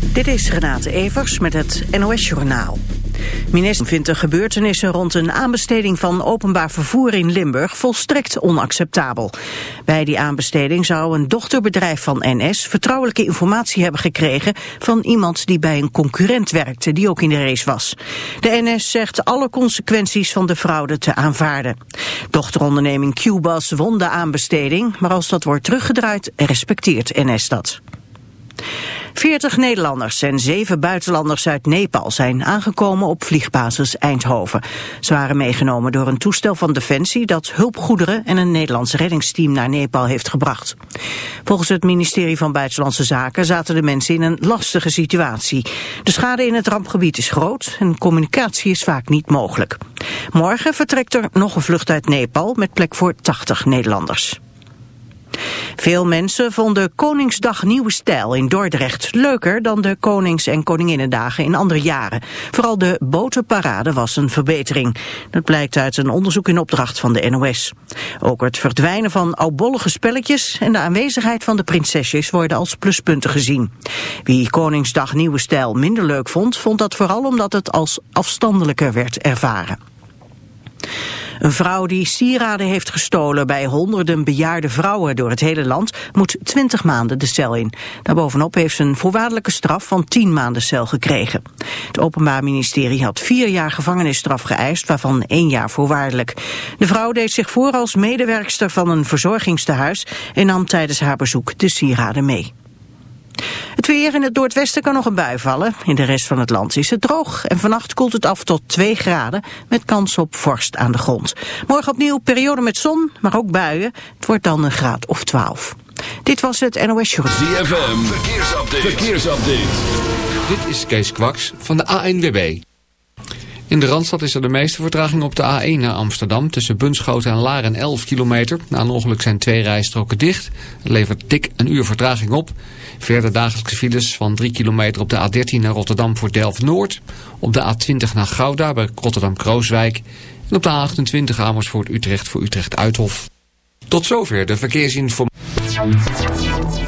Dit is Renate Evers met het NOS Journaal. Minister vindt de gebeurtenissen rond een aanbesteding van openbaar vervoer in Limburg volstrekt onacceptabel. Bij die aanbesteding zou een dochterbedrijf van NS vertrouwelijke informatie hebben gekregen van iemand die bij een concurrent werkte die ook in de race was. De NS zegt alle consequenties van de fraude te aanvaarden. Dochteronderneming Qbus won de aanbesteding, maar als dat wordt teruggedraaid respecteert NS dat. 40 Nederlanders en 7 buitenlanders uit Nepal zijn aangekomen op vliegbasis Eindhoven. Ze waren meegenomen door een toestel van Defensie dat hulpgoederen en een Nederlands reddingsteam naar Nepal heeft gebracht. Volgens het ministerie van Buitenlandse Zaken zaten de mensen in een lastige situatie. De schade in het rampgebied is groot en communicatie is vaak niet mogelijk. Morgen vertrekt er nog een vlucht uit Nepal met plek voor 80 Nederlanders. Veel mensen vonden Koningsdag Nieuwe Stijl in Dordrecht leuker dan de Konings- en Koninginnendagen in andere jaren. Vooral de botenparade was een verbetering. Dat blijkt uit een onderzoek in opdracht van de NOS. Ook het verdwijnen van oudbollige spelletjes en de aanwezigheid van de prinsesjes worden als pluspunten gezien. Wie Koningsdag Nieuwe Stijl minder leuk vond, vond dat vooral omdat het als afstandelijker werd ervaren. Een vrouw die sieraden heeft gestolen bij honderden bejaarde vrouwen door het hele land moet 20 maanden de cel in. Daarbovenop heeft ze een voorwaardelijke straf van 10 maanden cel gekregen. Het Openbaar Ministerie had vier jaar gevangenisstraf geëist, waarvan één jaar voorwaardelijk. De vrouw deed zich voor als medewerkster van een verzorgingstehuis en nam tijdens haar bezoek de sieraden mee. Het weer in het noordwesten kan nog een bui vallen. In de rest van het land is het droog en vannacht koelt het af tot 2 graden met kans op vorst aan de grond. Morgen opnieuw periode met zon, maar ook buien. Het wordt dan een graad of 12. Dit was het NOS Show. ZFM, verkeersupdate. verkeersupdate. Dit is Kees Kwaks van de ANWB. In de Randstad is er de meeste vertraging op de A1 naar Amsterdam. Tussen Bunschoten en Laren 11 kilometer. Na een ongeluk zijn twee rijstroken dicht. Het levert dik een uur vertraging op. Verder dagelijkse files van 3 kilometer op de A13 naar Rotterdam voor Delft-Noord. Op de A20 naar Gouda bij Rotterdam-Krooswijk. En op de A28 Amersfoort Utrecht voor Utrecht-Uithof. Tot zover de verkeersinformatie.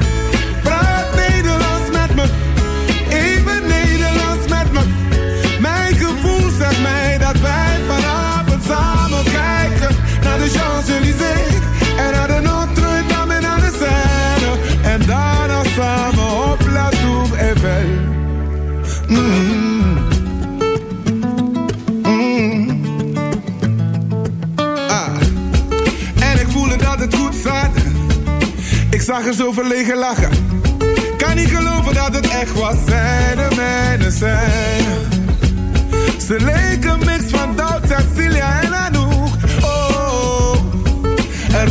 En hadden ontroerd, dan met aan de zijde. En daarna samen op laat doen, even. Mmm. Mmm. Ah. En ik voelde dat het goed zat. Ik zag er zo verlegen lachen. Kan niet geloven dat het echt was. Zijde, mijne zijde. Ze leken mikst van dat.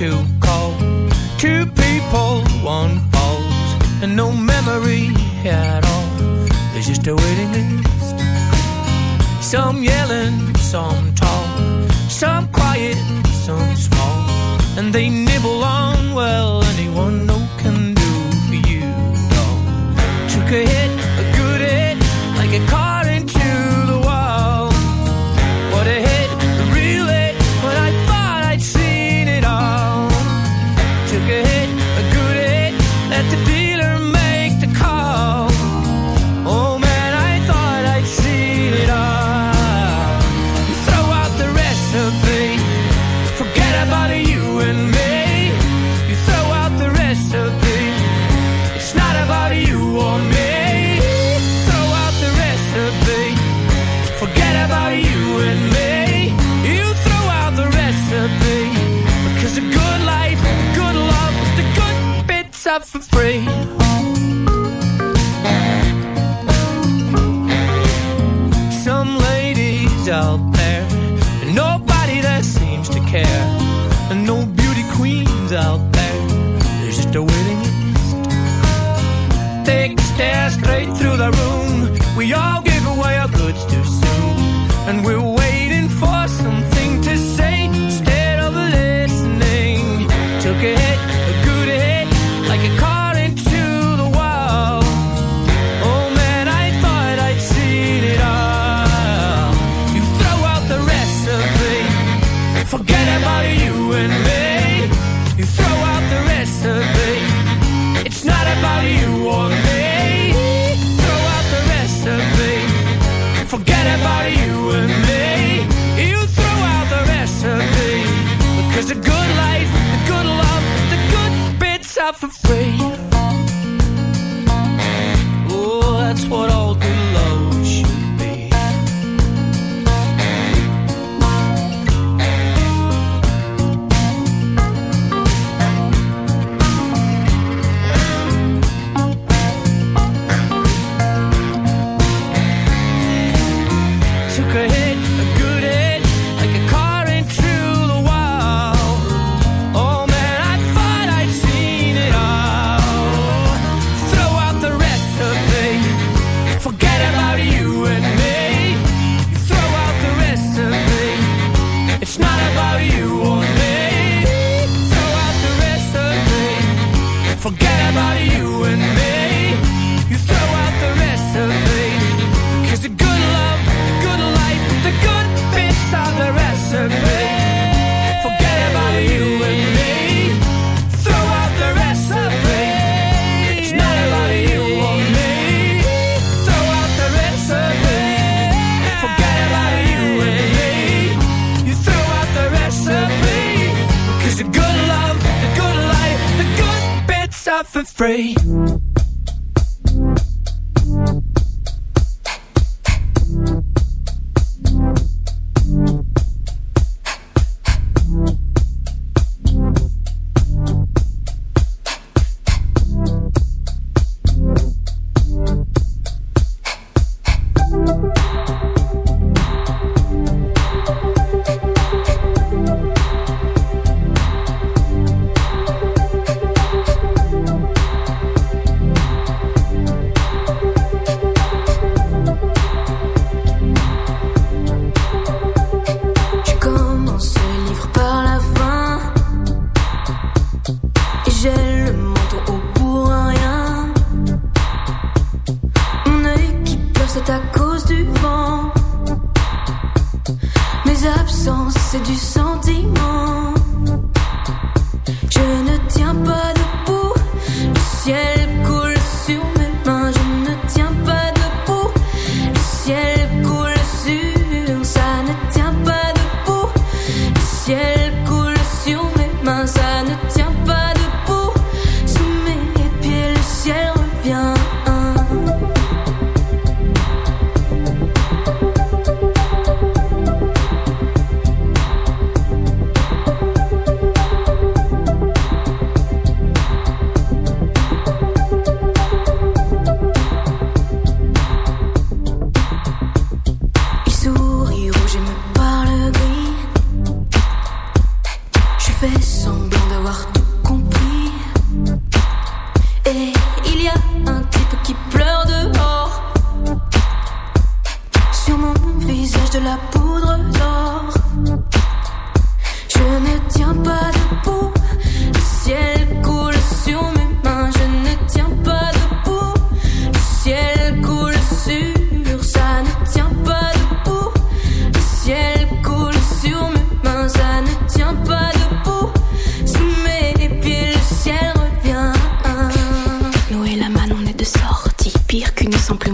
to call. Two people, one pose, and no memory at all. There's just a waiting list. Some yelling, some tall, some quiet, some small, and they.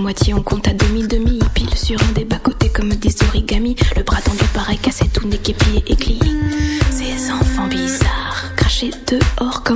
On compte à demi-demi, pile sur un des bas-côtés comme des origamis. Le bras tendu pareil cassé, tout n'est qu'épié et glié. Ces enfants bizarres, crachés dehors comme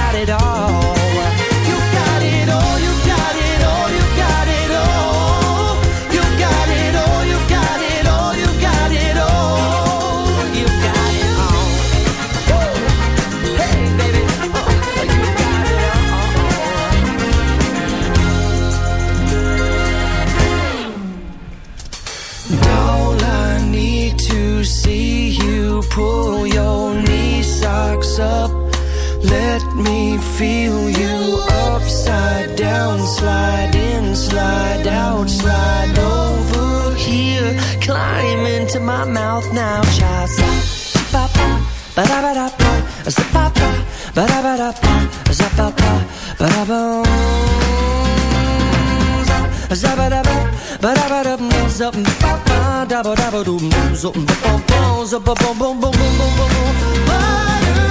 ba da ba da ba, ba ba ba da ba. Zabba-dabba, ba-dabba-dum, zup, ba-ba, dabba-dabba-dum, zup, ba-bum-bum, zup-ba-bum-bum-bum-bum-bum-bum. Butterfly,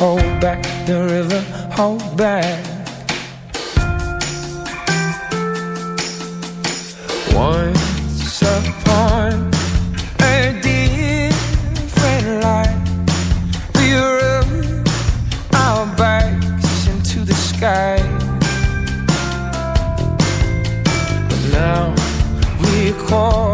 Hold back the river, hold back. Once upon a different life We rode our bikes into the sky. But now we call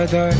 угадай